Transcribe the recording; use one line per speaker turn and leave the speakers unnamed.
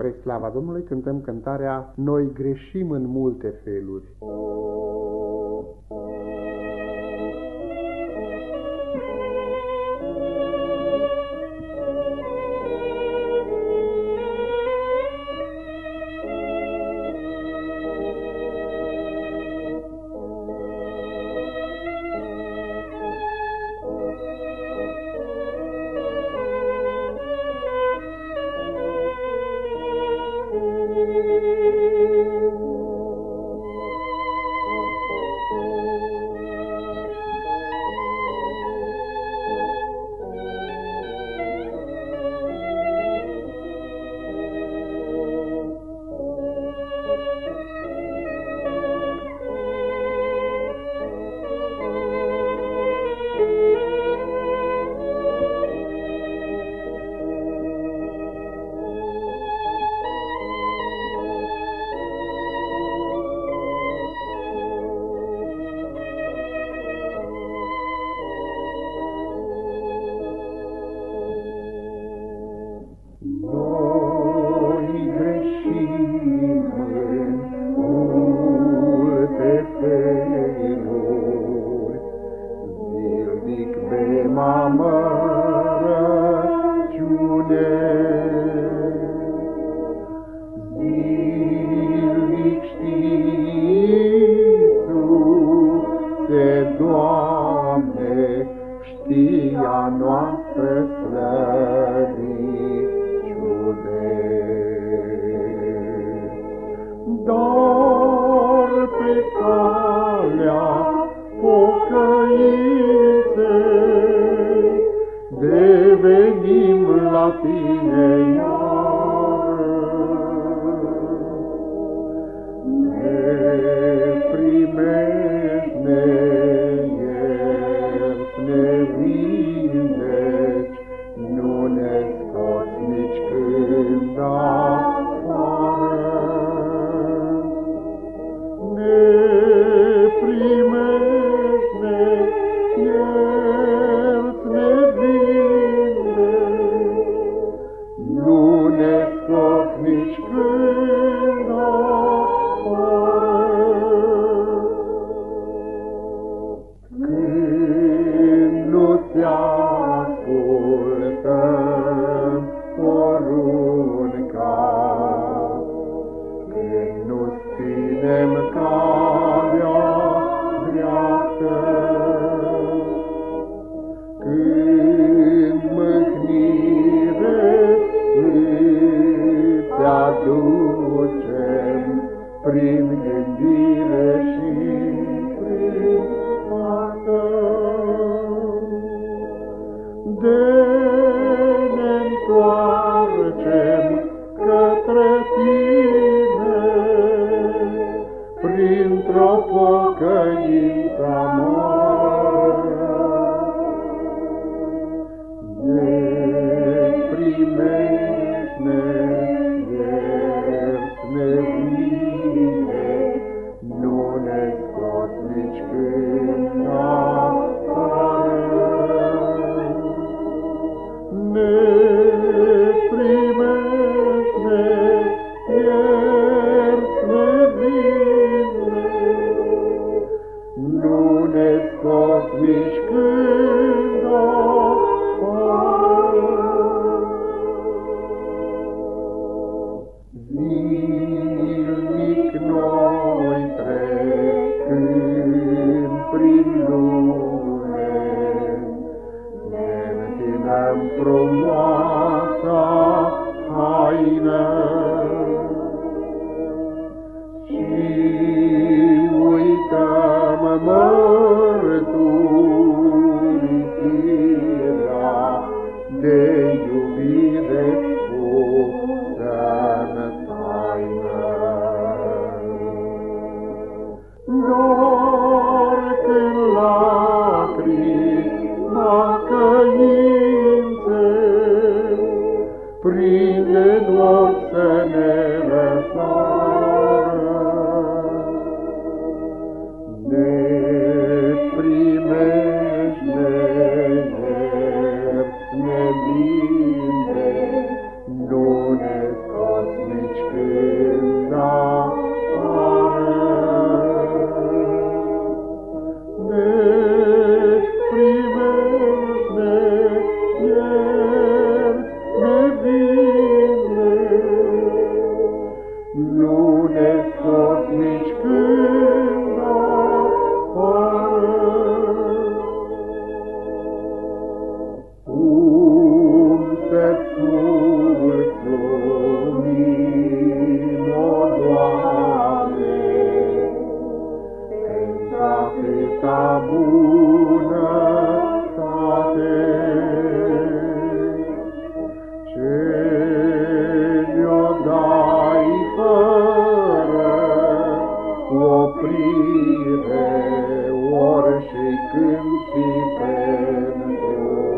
Spre slava Domnului cântăm cântarea Noi greșim în multe feluri. O, o. la tine iar. Ne primești încălcăm porunca. Când nu ținem calea dreaptă, când mâhnire îți aducem prin gândire și prin faptă. day. Dăm frumoasa haină Și uităm-mă și când și pentru